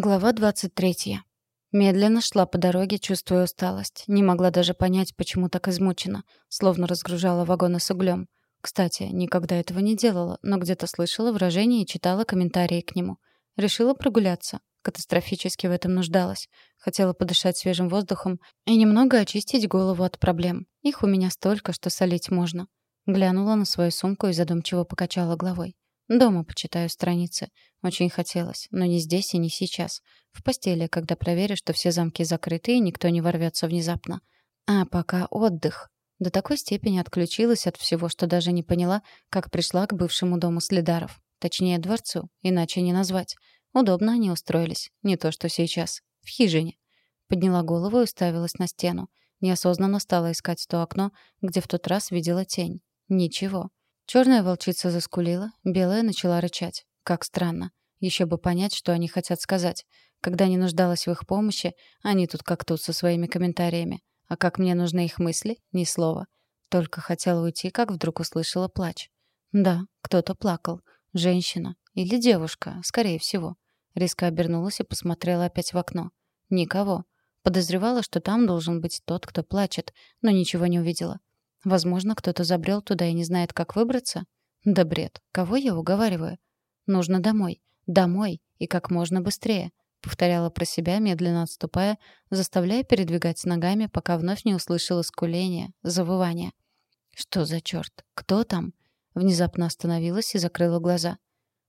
Глава 23. Медленно шла по дороге, чувствуя усталость. Не могла даже понять, почему так измучена, словно разгружала вагоны с углем. Кстати, никогда этого не делала, но где-то слышала выражение и читала комментарии к нему. Решила прогуляться. Катастрофически в этом нуждалась. Хотела подышать свежим воздухом и немного очистить голову от проблем. Их у меня столько, что солить можно. Глянула на свою сумку и задумчиво покачала головой. Дома почитаю страницы. Очень хотелось, но не здесь и не сейчас. В постели, когда проверю, что все замки закрыты и никто не ворвется внезапно. А пока отдых. До такой степени отключилась от всего, что даже не поняла, как пришла к бывшему дому следаров. Точнее, дворцу, иначе не назвать. Удобно они устроились. Не то, что сейчас. В хижине. Подняла голову и уставилась на стену. Неосознанно стала искать то окно, где в тот раз видела тень. Ничего. Черная волчица заскулила, белая начала рычать. Как странно. Еще бы понять, что они хотят сказать. Когда не нуждалась в их помощи, они тут как тут со своими комментариями. А как мне нужны их мысли — ни слова. Только хотела уйти, как вдруг услышала плач. Да, кто-то плакал. Женщина. Или девушка, скорее всего. Резко обернулась и посмотрела опять в окно. Никого. Подозревала, что там должен быть тот, кто плачет, но ничего не увидела. Возможно, кто-то забрел туда и не знает, как выбраться? Да бред. Кого я уговариваю? Нужно домой. Домой. И как можно быстрее. Повторяла про себя, медленно отступая, заставляя передвигать ногами, пока вновь не услышала скуление, завывание. Что за черт? Кто там? Внезапно остановилась и закрыла глаза.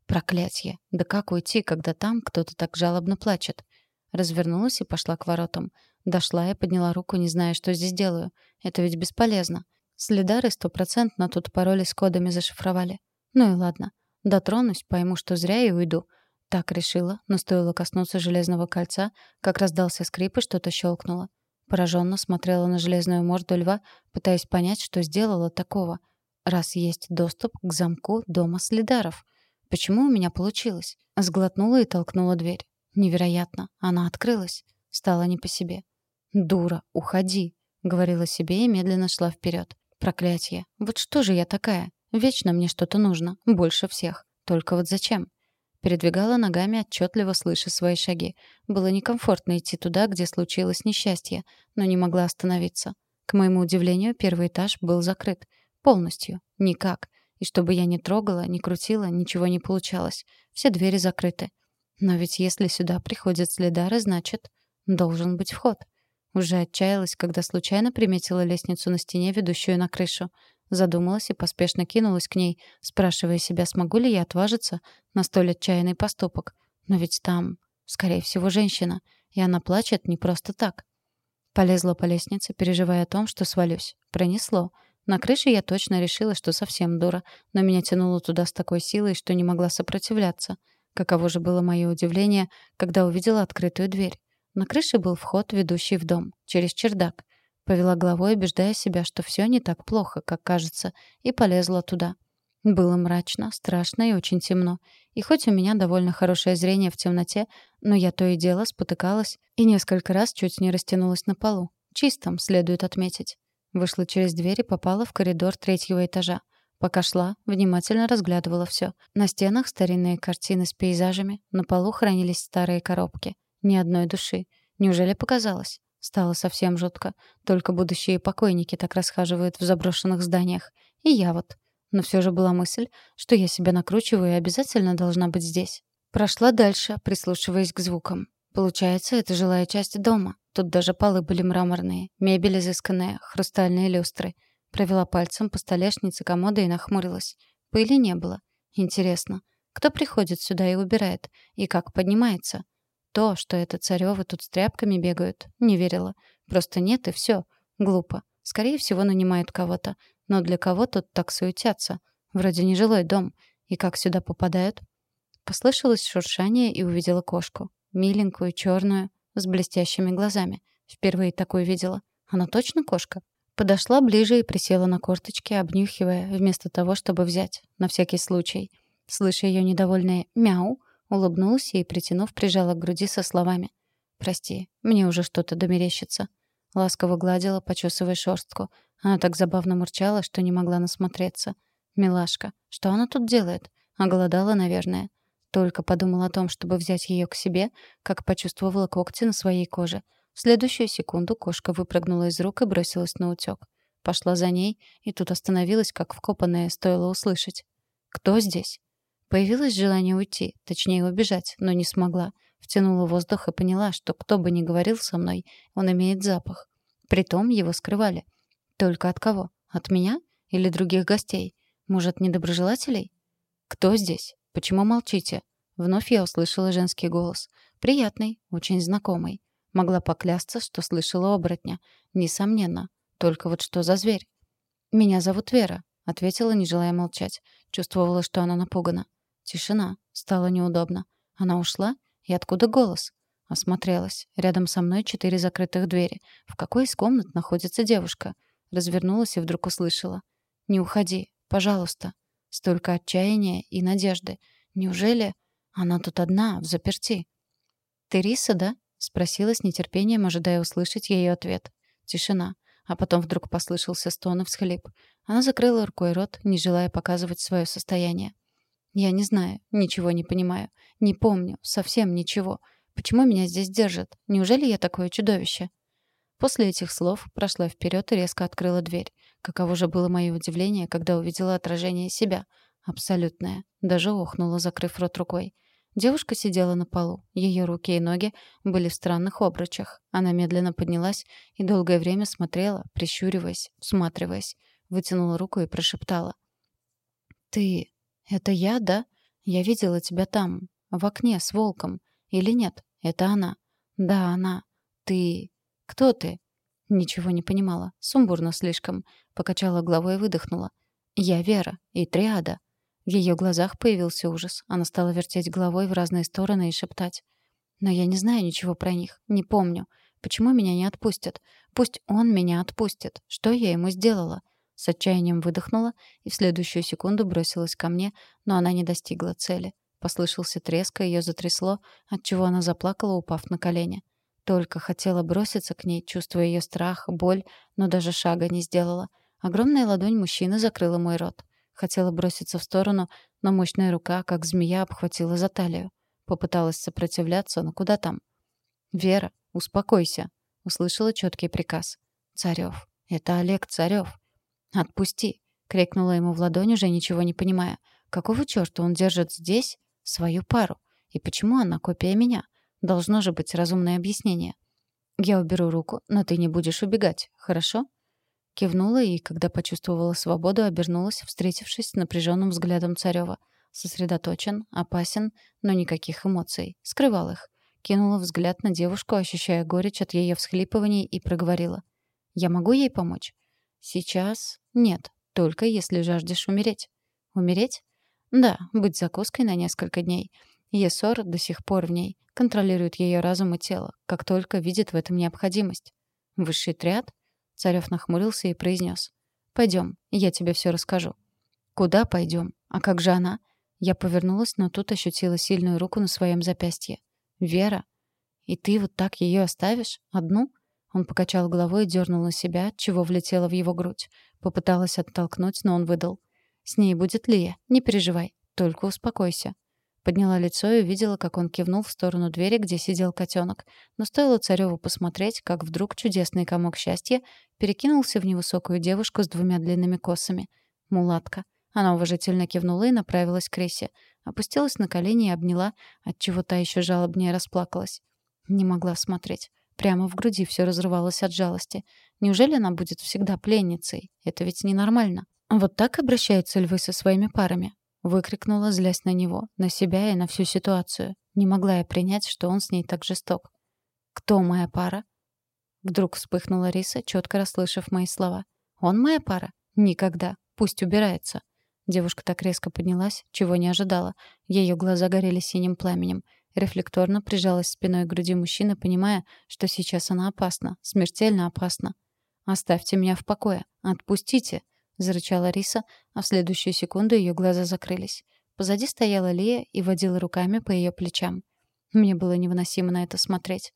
Проклятье. Да как уйти, когда там кто-то так жалобно плачет? Развернулась и пошла к воротам. Дошла и подняла руку, не зная, что здесь делаю. Это ведь бесполезно. Следары стопроцентно тут пароли с кодами зашифровали. Ну и ладно. Дотронусь, пойму, что зря и уйду. Так решила, но стоило коснуться железного кольца, как раздался скрип и что-то щелкнуло. Пораженно смотрела на железную морду льва, пытаясь понять, что сделала такого. Раз есть доступ к замку дома следаров. Почему у меня получилось? Сглотнула и толкнула дверь. Невероятно. Она открылась. Стало не по себе. «Дура, уходи», — говорила себе и медленно шла вперед. Проклятье. Вот что же я такая? Вечно мне что-то нужно. Больше всех. Только вот зачем? Передвигала ногами, отчетливо слыша свои шаги. Было некомфортно идти туда, где случилось несчастье, но не могла остановиться. К моему удивлению, первый этаж был закрыт. Полностью. Никак. И чтобы я не трогала, не крутила, ничего не получалось. Все двери закрыты. Но ведь если сюда приходят следары, значит, должен быть вход. Уже отчаялась, когда случайно приметила лестницу на стене, ведущую на крышу. Задумалась и поспешно кинулась к ней, спрашивая себя, смогу ли я отважиться на столь отчаянный поступок. Но ведь там, скорее всего, женщина, и она плачет не просто так. Полезла по лестнице, переживая о том, что свалюсь. Пронесло. На крыше я точно решила, что совсем дура, но меня тянуло туда с такой силой, что не могла сопротивляться. Каково же было мое удивление, когда увидела открытую дверь. На крыше был вход, ведущий в дом, через чердак. Повела головой, убеждая себя, что все не так плохо, как кажется, и полезла туда. Было мрачно, страшно и очень темно. И хоть у меня довольно хорошее зрение в темноте, но я то и дело спотыкалась и несколько раз чуть не растянулась на полу. Чистом, следует отметить. Вышла через дверь и попала в коридор третьего этажа. Пока шла, внимательно разглядывала все. На стенах старинные картины с пейзажами, на полу хранились старые коробки. Ни одной души. Неужели показалось? Стало совсем жутко. Только будущие покойники так расхаживают в заброшенных зданиях. И я вот. Но все же была мысль, что я себя накручиваю и обязательно должна быть здесь. Прошла дальше, прислушиваясь к звукам. Получается, это жилая часть дома. Тут даже полы были мраморные, мебель изысканная, хрустальные люстры. Провела пальцем по столешнице комода и нахмурилась. Пыли не было. Интересно, кто приходит сюда и убирает? И как поднимается? То, что это царёвы тут с тряпками бегают, не верила. Просто нет и всё. Глупо. Скорее всего, нанимают кого-то. Но для кого тут так суетятся? Вроде не жилой дом. И как сюда попадают? Послышалось шуршание и увидела кошку. Миленькую, чёрную, с блестящими глазами. Впервые такую видела. Она точно кошка? Подошла ближе и присела на корточки, обнюхивая, вместо того, чтобы взять. На всякий случай. Слыша её недовольное «мяу», Улыбнулась и, притянув, прижала к груди со словами. «Прости, мне уже что-то домерещится». Ласково гладила, почесывая шерстку. Она так забавно мурчала, что не могла насмотреться. «Милашка, что она тут делает? Оголодала, наверное». Только подумала о том, чтобы взять ее к себе, как почувствовала когти на своей коже. В следующую секунду кошка выпрыгнула из рук и бросилась на утёк. Пошла за ней, и тут остановилась, как вкопанная, стоило услышать. «Кто здесь?» Появилось желание уйти, точнее убежать, но не смогла. Втянула воздух и поняла, что кто бы ни говорил со мной, он имеет запах. Притом его скрывали. Только от кого? От меня? Или других гостей? Может, недоброжелателей? «Кто здесь? Почему молчите?» Вновь я услышала женский голос. Приятный, очень знакомый. Могла поклясться, что слышала оборотня. Несомненно. Только вот что за зверь? «Меня зовут Вера», — ответила, не желая молчать. Чувствовала, что она напугана. Тишина. Стало неудобно. Она ушла? И откуда голос? Осмотрелась. Рядом со мной четыре закрытых двери. В какой из комнат находится девушка? Развернулась и вдруг услышала. «Не уходи, пожалуйста». Столько отчаяния и надежды. Неужели она тут одна, в заперти? «Ты Риса, да?» — спросила с нетерпением, ожидая услышать ее ответ. Тишина. А потом вдруг послышался стон и всхлип. Она закрыла рукой рот, не желая показывать свое состояние. «Я не знаю, ничего не понимаю. Не помню, совсем ничего. Почему меня здесь держат? Неужели я такое чудовище?» После этих слов прошла вперед и резко открыла дверь. Каково же было мое удивление, когда увидела отражение себя. Абсолютное. Даже охнула, закрыв рот рукой. Девушка сидела на полу. Ее руки и ноги были в странных обручах. Она медленно поднялась и долгое время смотрела, прищуриваясь, всматриваясь. Вытянула руку и прошептала. «Ты... это я, да? Я видела тебя там, в окне с волком. Или нет? Это она. Да, она. Ты... «Кто ты?» Ничего не понимала. Сумбурно слишком. Покачала головой и выдохнула. «Я Вера. И Триада». В ее глазах появился ужас. Она стала вертеть головой в разные стороны и шептать. «Но я не знаю ничего про них. Не помню. Почему меня не отпустят? Пусть он меня отпустит. Что я ему сделала?» С отчаянием выдохнула и в следующую секунду бросилась ко мне, но она не достигла цели. Послышался треск, и ее затрясло, отчего она заплакала, упав на колени. Только хотела броситься к ней, чувствуя ее страх, боль, но даже шага не сделала. Огромная ладонь мужчины закрыла мой рот. Хотела броситься в сторону, но мощная рука, как змея, обхватила за талию. Попыталась сопротивляться, но куда там? «Вера, успокойся», — услышала четкий приказ. «Царев. Это Олег Царев». «Отпусти», — крикнула ему в ладонь, уже ничего не понимая. «Какого черта он держит здесь свою пару? И почему она копия меня? Должно же быть разумное объяснение. Я уберу руку, но ты не будешь убегать, хорошо? Кивнула и, когда почувствовала свободу, обернулась, встретившись с напряженным взглядом Царева. Сосредоточен, опасен, но никаких эмоций. Скрывал их. Кинула взгляд на девушку, ощущая горечь от ее всхлипываний, и проговорила. «Я могу ей помочь?» «Сейчас нет, только если жаждешь умереть». «Умереть?» «Да, быть закуской на несколько дней. Есор до сих пор в ней, контролирует ее разум и тело, как только видит в этом необходимость. Высший триад? Царев нахмурился и произнес. «Пойдем, я тебе все расскажу». «Куда пойдем? А как же она?» Я повернулась, но тут ощутила сильную руку на своем запястье. «Вера? И ты вот так ее оставишь? Одну?» Он покачал головой и дернул на себя, чего влетело в его грудь. Попыталась оттолкнуть, но он выдал. «С ней будет Лия, не переживай, только успокойся». Подняла лицо и увидела, как он кивнул в сторону двери, где сидел котенок. Но стоило Цареву посмотреть, как вдруг чудесный комок счастья перекинулся в невысокую девушку с двумя длинными косами. Мулатка. Она уважительно кивнула и направилась к Рисе. Опустилась на колени и обняла, отчего та еще жалобнее расплакалась. Не могла смотреть. Прямо в груди все разрывалось от жалости. Неужели она будет всегда пленницей? Это ведь ненормально. Вот так обращаются львы со своими парами. Выкрикнула, злясь на него, на себя и на всю ситуацию. Не могла я принять, что он с ней так жесток. «Кто моя пара?» Вдруг вспыхнула Риса, четко расслышав мои слова. «Он моя пара? Никогда. Пусть убирается». Девушка так резко поднялась, чего не ожидала. Ее глаза горели синим пламенем. Рефлекторно прижалась спиной к груди мужчины, понимая, что сейчас она опасна, смертельно опасна. «Оставьте меня в покое. Отпустите!» зарычала Риса, а в следующую секунду ее глаза закрылись. Позади стояла Лия и водила руками по ее плечам. Мне было невыносимо на это смотреть.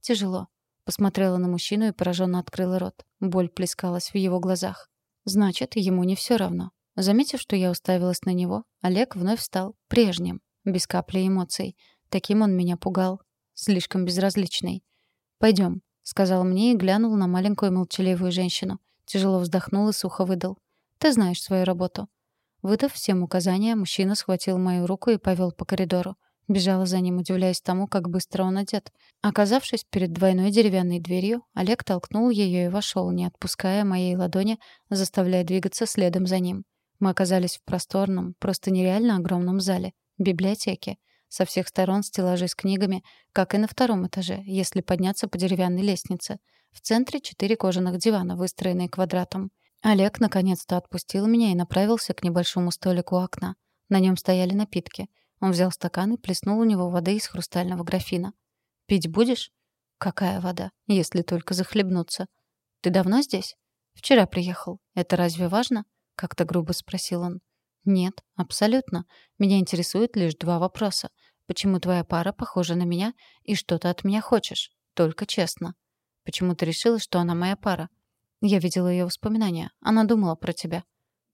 Тяжело. Посмотрела на мужчину и пораженно открыла рот. Боль плескалась в его глазах. Значит, ему не все равно. Заметив, что я уставилась на него, Олег вновь стал прежним. без капли эмоций. Таким он меня пугал. Слишком безразличный. «Пойдем», — сказал мне и глянул на маленькую молчаливую женщину. Тяжело вздохнул и сухо выдал. «Ты знаешь свою работу». Выдав всем указания, мужчина схватил мою руку и повел по коридору. Бежала за ним, удивляясь тому, как быстро он одет. Оказавшись перед двойной деревянной дверью, Олег толкнул ее и вошел, не отпуская моей ладони, заставляя двигаться следом за ним. Мы оказались в просторном, просто нереально огромном зале, библиотеке. Со всех сторон стеллажи с книгами, как и на втором этаже, если подняться по деревянной лестнице. В центре четыре кожаных дивана, выстроенные квадратом. Олег наконец-то отпустил меня и направился к небольшому столику окна. На нем стояли напитки — он взял стакан и плеснул у него воды из хрустального графина. «Пить будешь?» «Какая вода? Если только захлебнуться». «Ты давно здесь?» «Вчера приехал. Это разве важно?» — как-то грубо спросил он. «Нет, абсолютно. Меня интересуют лишь два вопроса. Почему твоя пара похожа на меня и что ты от меня хочешь? Только честно. Почему ты решила, что она моя пара? Я видела ее воспоминания. Она думала про тебя».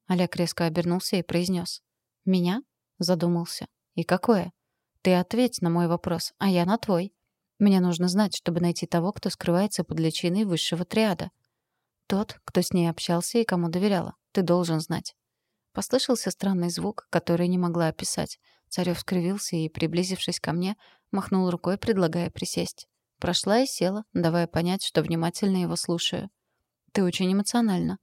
Олег резко обернулся и произнес. «Меня?» — задумался. «И какое?» «Ты ответь на мой вопрос, а я на твой. Мне нужно знать, чтобы найти того, кто скрывается под личиной высшего триада. Тот, кто с ней общался и кому доверяла. Ты должен знать». Послышался странный звук, который не могла описать. Царёв скривился и, приблизившись ко мне, махнул рукой, предлагая присесть. Прошла и села, давая понять, что внимательно его слушаю. «Ты очень эмоциональна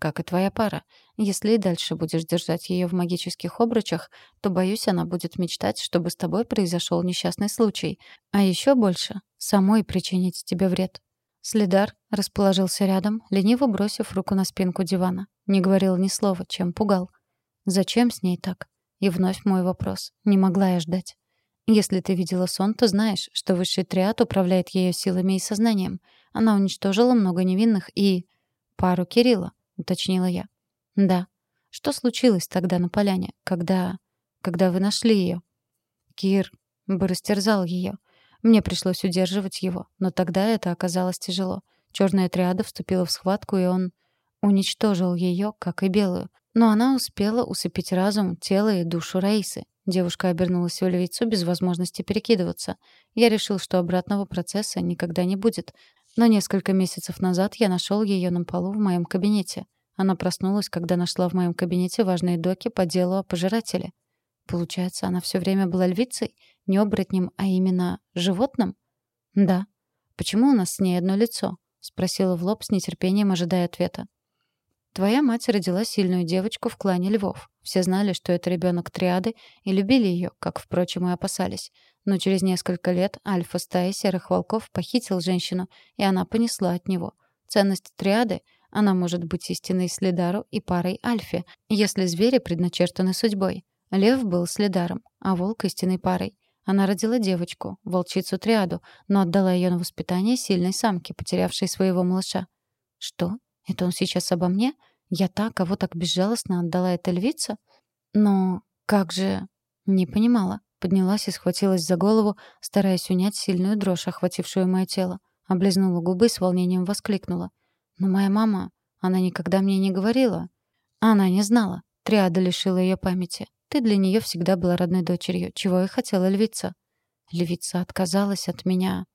как и твоя пара. Если и дальше будешь держать ее в магических обручах, то, боюсь, она будет мечтать, чтобы с тобой произошел несчастный случай. А еще больше — самой причинить тебе вред». Следар расположился рядом, лениво бросив руку на спинку дивана. Не говорил ни слова, чем пугал. «Зачем с ней так?» И вновь мой вопрос. Не могла я ждать. Если ты видела сон, то знаешь, что высший триад управляет ее силами и сознанием. Она уничтожила много невинных и... пару Кирилла уточнила я. Да. Что случилось тогда на поляне, когда когда вы нашли ее? Кир бы растерзал ее. Мне пришлось удерживать его, но тогда это оказалось тяжело. Черная триада вступила в схватку, и он уничтожил ее, как и белую. Но она успела усыпить разум, тело и душу Раисы. Девушка обернулась в львицу без возможности перекидываться. Я решил, что обратного процесса никогда не будет, но несколько месяцев назад я нашел ее на полу в моем кабинете. Она проснулась, когда нашла в моем кабинете важные доки по делу о пожирателе. Получается, она все время была львицей, не оборотнем, а именно животным? Да. Почему у нас с ней одно лицо? спросила в лоб с нетерпением, ожидая ответа. Твоя мать родила сильную девочку в клане львов. Все знали, что это ребенок триады, и любили ее, как, впрочем, и опасались. Но через несколько лет альфа стаи серых волков похитил женщину, и она понесла от него. Ценность триады — она может быть истинной следару и парой альфе, если звери предначертаны судьбой. Лев был следаром, а волк — истинной парой. Она родила девочку, волчицу триаду, но отдала ее на воспитание сильной самке, потерявшей своего малыша. Что? Это он сейчас обо мне? Я так, кого так безжалостно отдала эта львица? Но как же... Не понимала. Поднялась и схватилась за голову, стараясь унять сильную дрожь, охватившую мое тело. Облизнула губы и с волнением воскликнула. «Но моя мама, она никогда мне не говорила». Она не знала. Триада лишила ее памяти. Ты для нее всегда была родной дочерью, чего и хотела львица. Львица отказалась от меня.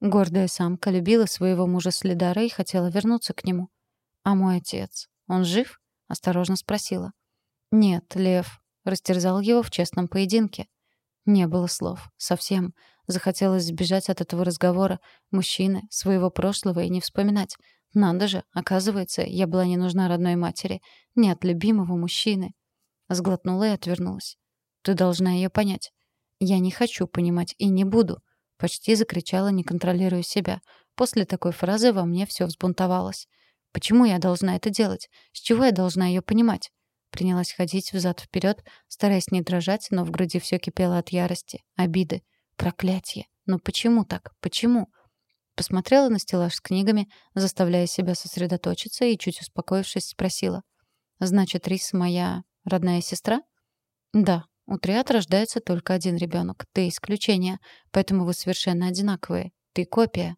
Гордая самка любила своего мужа Следара и хотела вернуться к нему. «А мой отец? Он жив?» — осторожно спросила. «Нет, Лев растерзал его в честном поединке». Не было слов. Совсем. Захотелось сбежать от этого разговора. Мужчины, своего прошлого и не вспоминать. Надо же, оказывается, я была не нужна родной матери. Не от любимого мужчины. Сглотнула и отвернулась. Ты должна ее понять. Я не хочу понимать и не буду. Почти закричала, не контролируя себя. После такой фразы во мне все взбунтовалось. Почему я должна это делать? С чего я должна ее понимать? Принялась ходить взад-вперед, стараясь не дрожать, но в груди все кипело от ярости, обиды, проклятия. Но почему так? Почему? Посмотрела на стеллаж с книгами, заставляя себя сосредоточиться и, чуть успокоившись, спросила. «Значит, Рис моя родная сестра?» «Да. У Триад рождается только один ребенок. Ты исключение. Поэтому вы совершенно одинаковые. Ты копия».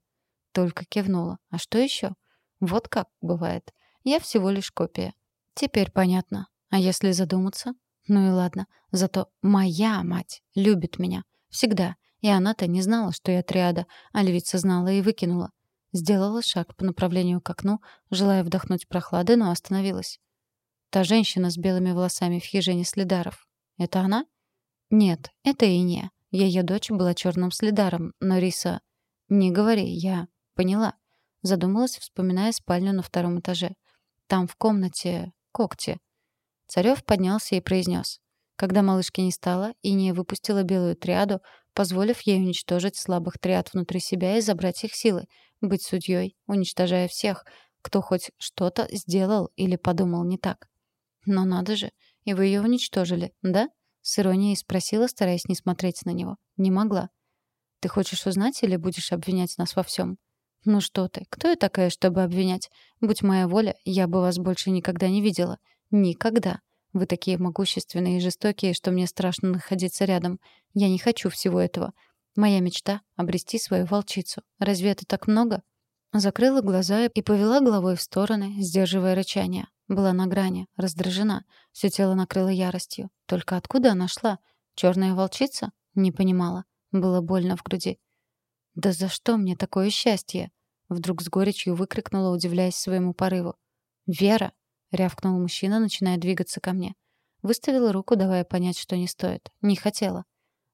Только кивнула. «А что еще?» Вот как бывает. Я всего лишь копия. Теперь понятно. А если задуматься? Ну и ладно. Зато моя мать любит меня. Всегда. И она-то не знала, что я триада, а львица знала и выкинула. Сделала шаг по направлению к окну, желая вдохнуть прохлады, но остановилась. Та женщина с белыми волосами в хижине следаров. Это она? Нет, это и не. Ее дочь была черным следаром, но Риса... Не говори, я поняла. Задумалась, вспоминая спальню на втором этаже. Там в комнате когти. Царев поднялся и произнес. Когда малышки не стало и не выпустила белую триаду, позволив ей уничтожить слабых триад внутри себя и забрать их силы, быть судьей, уничтожая всех, кто хоть что-то сделал или подумал не так. Но надо же, и вы ее уничтожили, да? С иронией спросила, стараясь не смотреть на него. Не могла. Ты хочешь узнать или будешь обвинять нас во всем? Ну что ты, кто я такая, чтобы обвинять? Будь моя воля, я бы вас больше никогда не видела. Никогда. Вы такие могущественные и жестокие, что мне страшно находиться рядом. Я не хочу всего этого. Моя мечта — обрести свою волчицу. Разве это так много? Закрыла глаза и повела головой в стороны, сдерживая рычание. Была на грани, раздражена. Все тело накрыло яростью. Только откуда она шла? Черная волчица? Не понимала. Было больно в груди. «Да за что мне такое счастье?» Вдруг с горечью выкрикнула, удивляясь своему порыву. «Вера!» — рявкнул мужчина, начиная двигаться ко мне. Выставила руку, давая понять, что не стоит. Не хотела.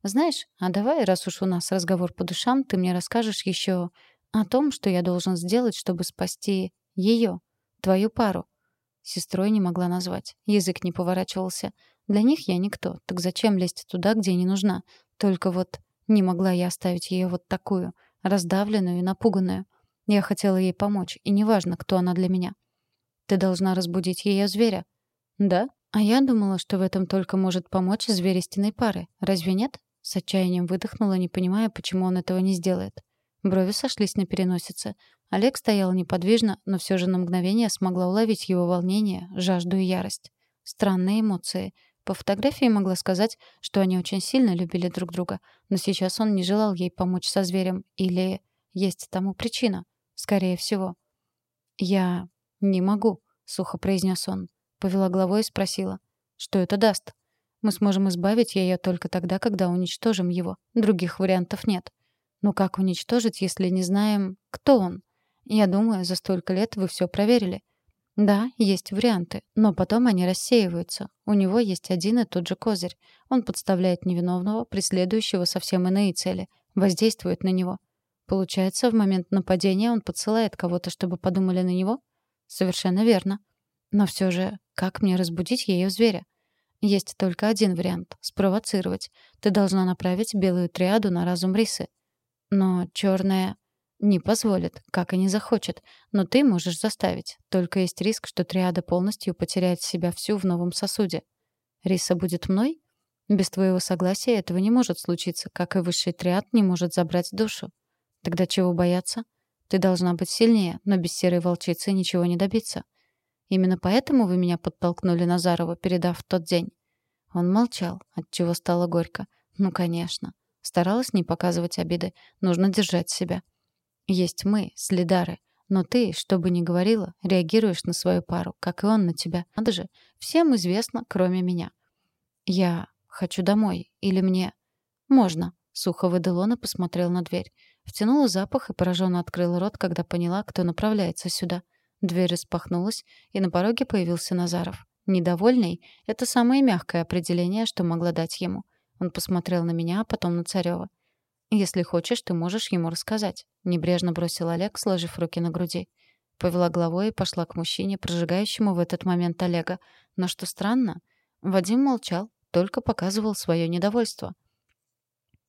«Знаешь, а давай, раз уж у нас разговор по душам, ты мне расскажешь еще о том, что я должен сделать, чтобы спасти ее, твою пару». Сестрой не могла назвать. Язык не поворачивался. Для них я никто. Так зачем лезть туда, где не нужна? Только вот не могла я оставить ее вот такую, раздавленную и напуганную. Я хотела ей помочь, и неважно, кто она для меня. Ты должна разбудить ее зверя. Да? А я думала, что в этом только может помочь зверь истинной пары. Разве нет? С отчаянием выдохнула, не понимая, почему он этого не сделает. Брови сошлись на переносице. Олег стоял неподвижно, но все же на мгновение смогла уловить его волнение, жажду и ярость. Странные эмоции. По фотографии могла сказать, что они очень сильно любили друг друга, но сейчас он не желал ей помочь со зверем. Или есть тому причина? Скорее всего. «Я «Не могу», — сухо произнес он. Повела головой и спросила. «Что это даст?» «Мы сможем избавить ее только тогда, когда уничтожим его. Других вариантов нет». «Но как уничтожить, если не знаем, кто он?» «Я думаю, за столько лет вы все проверили». «Да, есть варианты, но потом они рассеиваются. У него есть один и тот же козырь. Он подставляет невиновного, преследующего совсем иные цели, воздействует на него. Получается, в момент нападения он подсылает кого-то, чтобы подумали на него?» Совершенно верно. Но все же, как мне разбудить ее зверя? Есть только один вариант — спровоцировать. Ты должна направить белую триаду на разум Рисы. Но черная не позволит, как и не захочет. Но ты можешь заставить. Только есть риск, что триада полностью потеряет себя всю в новом сосуде. Риса будет мной? Без твоего согласия этого не может случиться, как и высший триад не может забрать душу. Тогда чего бояться? Ты должна быть сильнее, но без серой волчицы ничего не добиться. Именно поэтому вы меня подтолкнули Назарова, передав в тот день. Он молчал, отчего стало горько. Ну, конечно. Старалась не показывать обиды. Нужно держать себя. Есть мы, следары. Но ты, что бы ни говорила, реагируешь на свою пару, как и он на тебя. Надо же, всем известно, кроме меня. Я хочу домой. Или мне... Можно. Сухо выдал он и посмотрел на дверь. Втянула запах и пораженно открыла рот, когда поняла, кто направляется сюда. Дверь распахнулась, и на пороге появился Назаров. Недовольный — это самое мягкое определение, что могла дать ему. Он посмотрел на меня, а потом на Царёва. «Если хочешь, ты можешь ему рассказать», — небрежно бросил Олег, сложив руки на груди. Повела головой и пошла к мужчине, прожигающему в этот момент Олега. Но что странно, Вадим молчал, только показывал свое недовольство.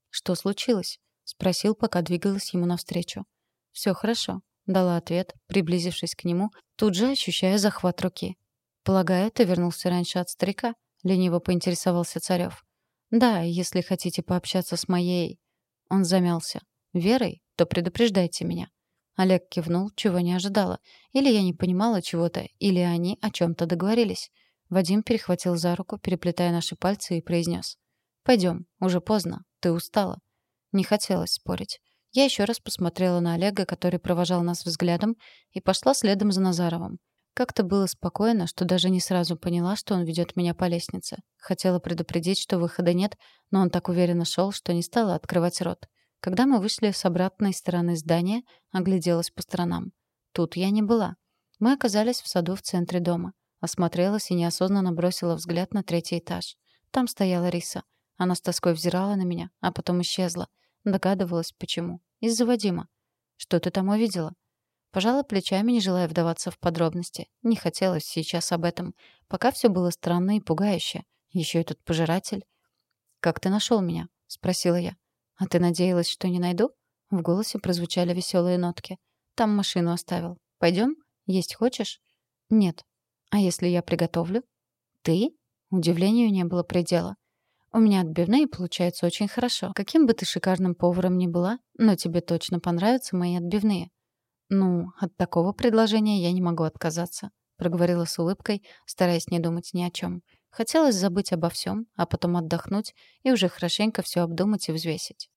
«Что случилось?» — спросил, пока двигалась ему навстречу. «Все хорошо», — дала ответ, приблизившись к нему, тут же ощущая захват руки. «Полагаю, ты вернулся раньше от старика?» — лениво поинтересовался Царев. «Да, если хотите пообщаться с моей...» Он замялся. «Верой? То предупреждайте меня». Олег кивнул, чего не ожидала. Или я не понимала чего-то, или они о чем-то договорились. Вадим перехватил за руку, переплетая наши пальцы, и произнес. «Пойдем, уже поздно, ты устала». Не хотелось спорить. Я еще раз посмотрела на Олега, который провожал нас взглядом, и пошла следом за Назаровым. Как-то было спокойно, что даже не сразу поняла, что он ведет меня по лестнице. Хотела предупредить, что выхода нет, но он так уверенно шел, что не стала открывать рот. Когда мы вышли с обратной стороны здания, огляделась по сторонам. Тут я не была. Мы оказались в саду в центре дома. Осмотрелась и неосознанно бросила взгляд на третий этаж. Там стояла Риса. Она с тоской взирала на меня, а потом исчезла. Догадывалась, почему. Из-за Вадима. «Что ты там увидела?» Пожала плечами, не желая вдаваться в подробности. Не хотелось сейчас об этом. Пока все было странно и пугающе. Еще этот пожиратель. «Как ты нашел меня?» — спросила я. «А ты надеялась, что не найду?» В голосе прозвучали веселые нотки. «Там машину оставил. Пойдем? Есть хочешь?» «Нет». «А если я приготовлю?» «Ты?» Удивлению не было предела. «У меня отбивные получаются очень хорошо. Каким бы ты шикарным поваром ни была, но тебе точно понравятся мои отбивные. «Ну, от такого предложения я не могу отказаться», — проговорила с улыбкой, стараясь не думать ни о чем. Хотелось забыть обо всем, а потом отдохнуть и уже хорошенько все обдумать и взвесить.